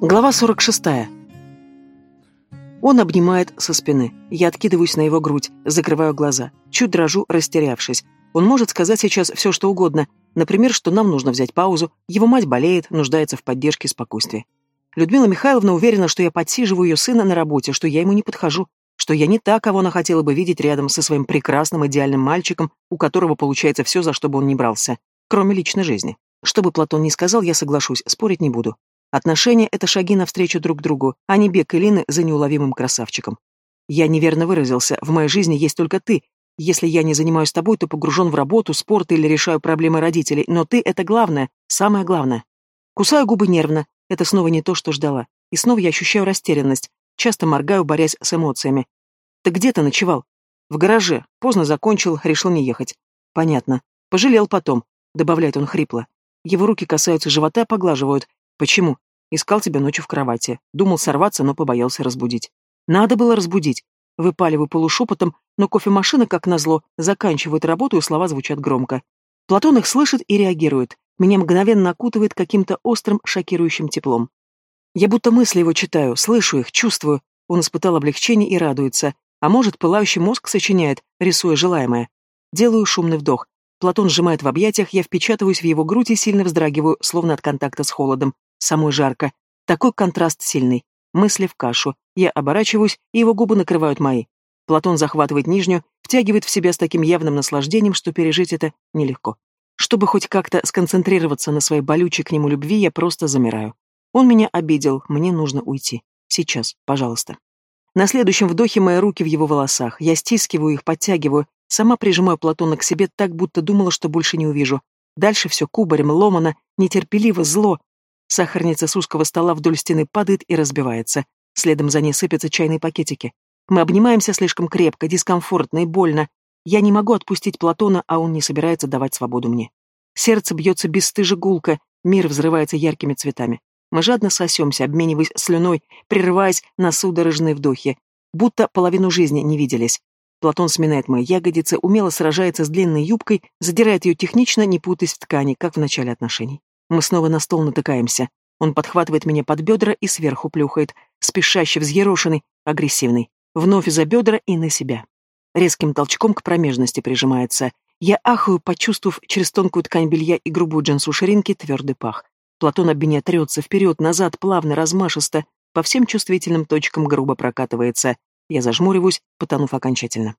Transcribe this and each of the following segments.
Глава 46. Он обнимает со спины. Я откидываюсь на его грудь, закрываю глаза. Чуть дрожу, растерявшись. Он может сказать сейчас все, что угодно. Например, что нам нужно взять паузу, его мать болеет, нуждается в поддержке и спокойствии. Людмила Михайловна уверена, что я подсиживаю ее сына на работе, что я ему не подхожу, что я не та, кого она хотела бы видеть рядом со своим прекрасным идеальным мальчиком, у которого получается все, за что бы он ни брался, кроме личной жизни. Что бы Платон ни сказал, я соглашусь, спорить не буду. Отношения — это шаги навстречу друг другу, а не бег Элины за неуловимым красавчиком. Я неверно выразился, в моей жизни есть только ты. Если я не занимаюсь тобой, то погружен в работу, спорт или решаю проблемы родителей, но ты — это главное, самое главное. Кусаю губы нервно, это снова не то, что ждала. И снова я ощущаю растерянность, часто моргаю, борясь с эмоциями. Ты где ты ночевал? В гараже. Поздно закончил, решил не ехать. Понятно. Пожалел потом, добавляет он хрипло. Его руки касаются живота, поглаживают. Почему? Искал тебя ночью в кровати. Думал сорваться, но побоялся разбудить. Надо было разбудить. Выпаливаю полушепотом, но кофемашина, как назло, заканчивает работу, и слова звучат громко. Платон их слышит и реагирует. Меня мгновенно окутывает каким-то острым, шокирующим теплом. Я будто мысли его читаю, слышу их, чувствую. Он испытал облегчение и радуется. А может, пылающий мозг сочиняет, рисуя желаемое. Делаю шумный вдох. Платон сжимает в объятиях, я впечатываюсь в его грудь и сильно вздрагиваю, словно от контакта с холодом. Самой жарко. Такой контраст сильный. Мысли в кашу. Я оборачиваюсь, и его губы накрывают мои. Платон захватывает нижнюю, втягивает в себя с таким явным наслаждением, что пережить это нелегко. Чтобы хоть как-то сконцентрироваться на своей болючей к нему любви, я просто замираю. Он меня обидел, мне нужно уйти. Сейчас, пожалуйста. На следующем вдохе мои руки в его волосах. Я стискиваю их, подтягиваю, сама прижимаю Платона к себе так, будто думала, что больше не увижу. Дальше все кубарем, ломано, нетерпеливо, зло, Сахарница с узкого стола вдоль стены падает и разбивается. Следом за ней сыпятся чайные пакетики. Мы обнимаемся слишком крепко, дискомфортно и больно. Я не могу отпустить Платона, а он не собирается давать свободу мне. Сердце бьется бесстыже гулко, мир взрывается яркими цветами. Мы жадно сосемся, обмениваясь слюной, прерываясь на судорожные вдохи, будто половину жизни не виделись. Платон сминает мои ягодицы, умело сражается с длинной юбкой, задирает ее технично, не путаясь в ткани, как в начале отношений. Мы снова на стол натыкаемся. Он подхватывает меня под бедра и сверху плюхает, спешащий, взъерошенный, агрессивный. Вновь за бедра и на себя. Резким толчком к промежности прижимается. Я ахаю, почувствовав через тонкую ткань белья и грубую джинсу ширинки твердый пах. Платон об меня трется вперед, назад, плавно, размашисто, по всем чувствительным точкам грубо прокатывается. Я зажмуриваюсь, потонув окончательно.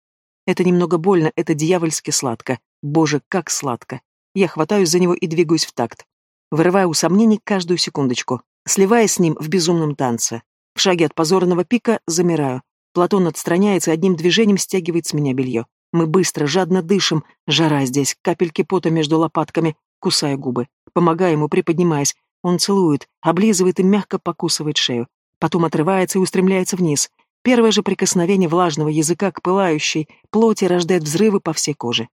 Это немного больно, это дьявольски сладко. Боже, как сладко. Я хватаюсь за него и двигаюсь в такт вырывая у сомнений каждую секундочку, сливаясь с ним в безумном танце. В шаге от позорного пика замираю. Платон отстраняется и одним движением стягивает с меня белье. Мы быстро, жадно дышим, жара здесь, капельки пота между лопатками, кусая губы. Помогая ему, приподнимаясь, он целует, облизывает и мягко покусывает шею. Потом отрывается и устремляется вниз. Первое же прикосновение влажного языка к пылающей плоти рождает взрывы по всей коже.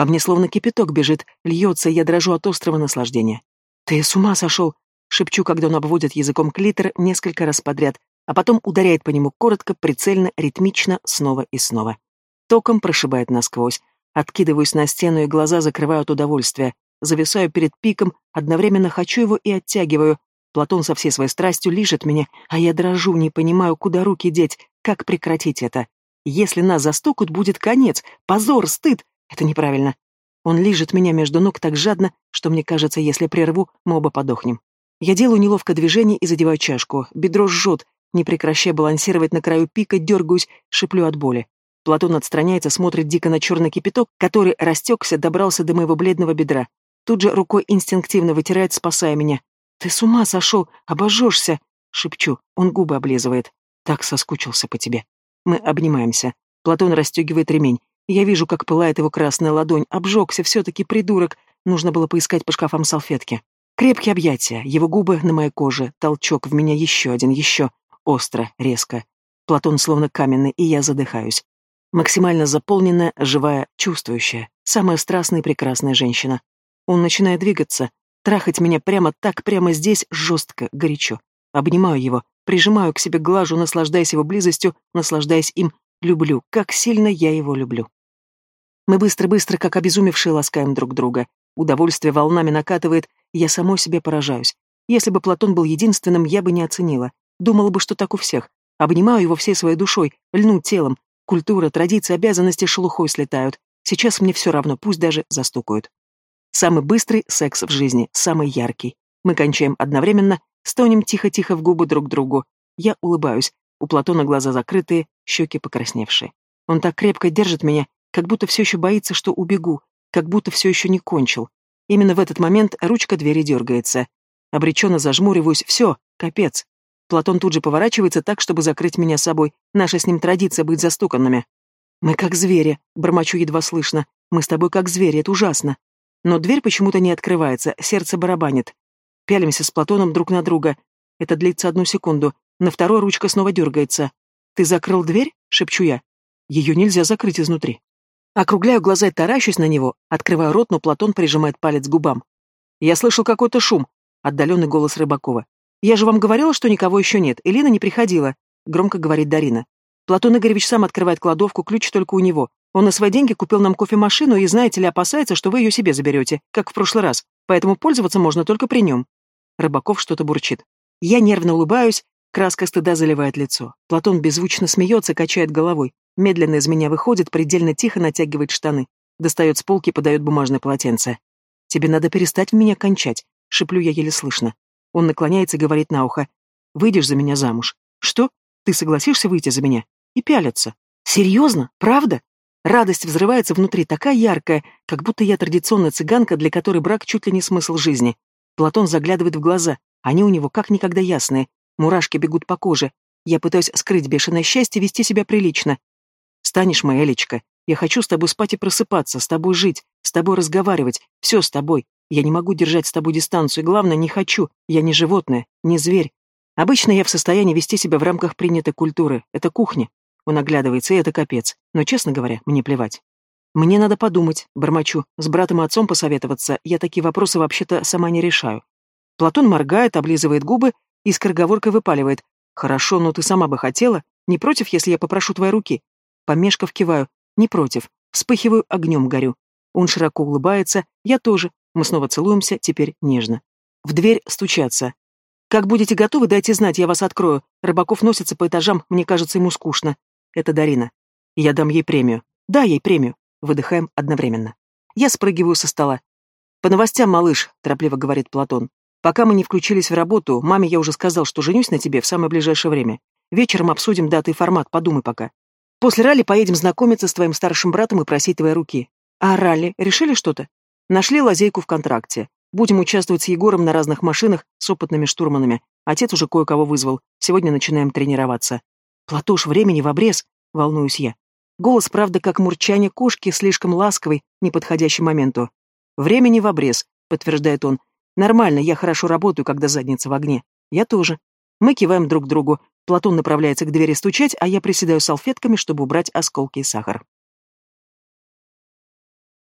По мне словно кипяток бежит, льется, я дрожу от острого наслаждения. «Ты с ума сошел!» — шепчу, когда он обводит языком клитор несколько раз подряд, а потом ударяет по нему коротко, прицельно, ритмично, снова и снова. Током прошибает насквозь. Откидываюсь на стену и глаза закрываю от удовольствия. Зависаю перед пиком, одновременно хочу его и оттягиваю. Платон со всей своей страстью лижет меня, а я дрожу, не понимаю, куда руки деть, как прекратить это. Если нас застукают, будет конец, позор, стыд, это неправильно. Он лижет меня между ног так жадно, что мне кажется, если прерву, мы оба подохнем. Я делаю неловкое движение и задеваю чашку. Бедро жжет, не прекращая балансировать на краю пика, дергаюсь, шиплю от боли. Платон отстраняется, смотрит дико на черный кипяток, который растекся, добрался до моего бледного бедра. Тут же рукой инстинктивно вытирает, спасая меня. «Ты с ума сошел! Обожжешься!» — шепчу. Он губы облизывает. «Так соскучился по тебе». Мы обнимаемся. Платон расстегивает ремень. Я вижу, как пылает его красная ладонь. Обжегся все-таки придурок. Нужно было поискать по шкафам салфетки. Крепкие объятия, его губы на моей коже, толчок в меня еще один, еще. Остро, резко. Платон словно каменный, и я задыхаюсь. Максимально заполненная, живая, чувствующая. Самая страстная и прекрасная женщина. Он начинает двигаться, трахать меня прямо так, прямо здесь, жестко, горячо. Обнимаю его, прижимаю к себе, глажу, наслаждаясь его близостью, наслаждаясь им, люблю, как сильно я его люблю. Мы быстро-быстро, как обезумевшие, ласкаем друг друга. Удовольствие волнами накатывает, я самой себе поражаюсь. Если бы Платон был единственным, я бы не оценила. Думала бы, что так у всех. Обнимаю его всей своей душой, льну телом. Культура, традиции, обязанности шелухой слетают. Сейчас мне все равно, пусть даже застукают. Самый быстрый секс в жизни, самый яркий. Мы кончаем одновременно, стонем тихо-тихо в губы друг другу. Я улыбаюсь. У Платона глаза закрытые, щеки покрасневшие. Он так крепко держит меня, как будто все еще боится, что убегу, как будто все еще не кончил. Именно в этот момент ручка двери дергается. Обреченно зажмуриваюсь. Все, капец. Платон тут же поворачивается так, чтобы закрыть меня собой. Наша с ним традиция быть застуканными. Мы как звери, бормочу едва слышно. Мы с тобой как звери, это ужасно. Но дверь почему-то не открывается, сердце барабанит. Пялимся с Платоном друг на друга. Это длится одну секунду. На второй ручка снова дергается. «Ты закрыл дверь?» — шепчу я. Ее нельзя закрыть изнутри. Округляю глаза и таращусь на него, открываю рот, но Платон прижимает палец к губам. «Я слышал какой-то шум», — отдаленный голос Рыбакова. «Я же вам говорила, что никого еще нет. Элина не приходила», — громко говорит Дарина. Платон Игоревич сам открывает кладовку, ключ только у него. Он на свои деньги купил нам кофемашину и, знаете ли, опасается, что вы ее себе заберете, как в прошлый раз, поэтому пользоваться можно только при нем. Рыбаков что-то бурчит. Я нервно улыбаюсь, краска стыда заливает лицо. Платон беззвучно смеется, качает головой. Медленно из меня выходит, предельно тихо натягивает штаны. Достает с полки, подает бумажное полотенце. «Тебе надо перестать в меня кончать», — шеплю я еле слышно. Он наклоняется и говорит на ухо. «Выйдешь за меня замуж». «Что? Ты согласишься выйти за меня?» И пялятся. «Серьезно? Правда?» Радость взрывается внутри, такая яркая, как будто я традиционная цыганка, для которой брак чуть ли не смысл жизни. Платон заглядывает в глаза. Они у него как никогда ясные. Мурашки бегут по коже. Я пытаюсь скрыть бешеное счастье, вести себя прилично. Станешь моя Элечка. Я хочу с тобой спать и просыпаться, с тобой жить, с тобой разговаривать, все с тобой. Я не могу держать с тобой дистанцию, и главное, не хочу. Я не животное, не зверь. Обычно я в состоянии вести себя в рамках принятой культуры. Это кухня. Он оглядывается, и это капец. Но, честно говоря, мне плевать. Мне надо подумать, бормочу, с братом и отцом посоветоваться. Я такие вопросы вообще-то сама не решаю. Платон моргает, облизывает губы и скороговоркой выпаливает. «Хорошо, но ты сама бы хотела. Не против, если я попрошу твоей руки?» Помешков киваю. Не против. Вспыхиваю, огнем горю. Он широко улыбается, я тоже. Мы снова целуемся, теперь нежно. В дверь стучатся. «Как будете готовы, дайте знать, я вас открою. Рыбаков носится по этажам, мне кажется, ему скучно». Это Дарина. Я дам ей премию. Да, ей премию. Выдыхаем одновременно. Я спрыгиваю со стола. «По новостям, малыш», — торопливо говорит Платон. «Пока мы не включились в работу, маме я уже сказал, что женюсь на тебе в самое ближайшее время. Вечером обсудим даты и формат, подумай пока. После ралли поедем знакомиться с твоим старшим братом и просить твоей руки. А ралли? Решили что-то? Нашли лазейку в контракте. Будем участвовать с Егором на разных машинах с опытными штурманами. Отец уже кое-кого вызвал. Сегодня начинаем тренироваться. Платош, времени в обрез, волнуюсь я. Голос, правда, как мурчание кошки, слишком ласковый, неподходящий моменту. Времени в обрез, подтверждает он. Нормально, я хорошо работаю, когда задница в огне. Я тоже. Мы киваем друг другу. Платон направляется к двери стучать, а я приседаю салфетками, чтобы убрать осколки и сахар.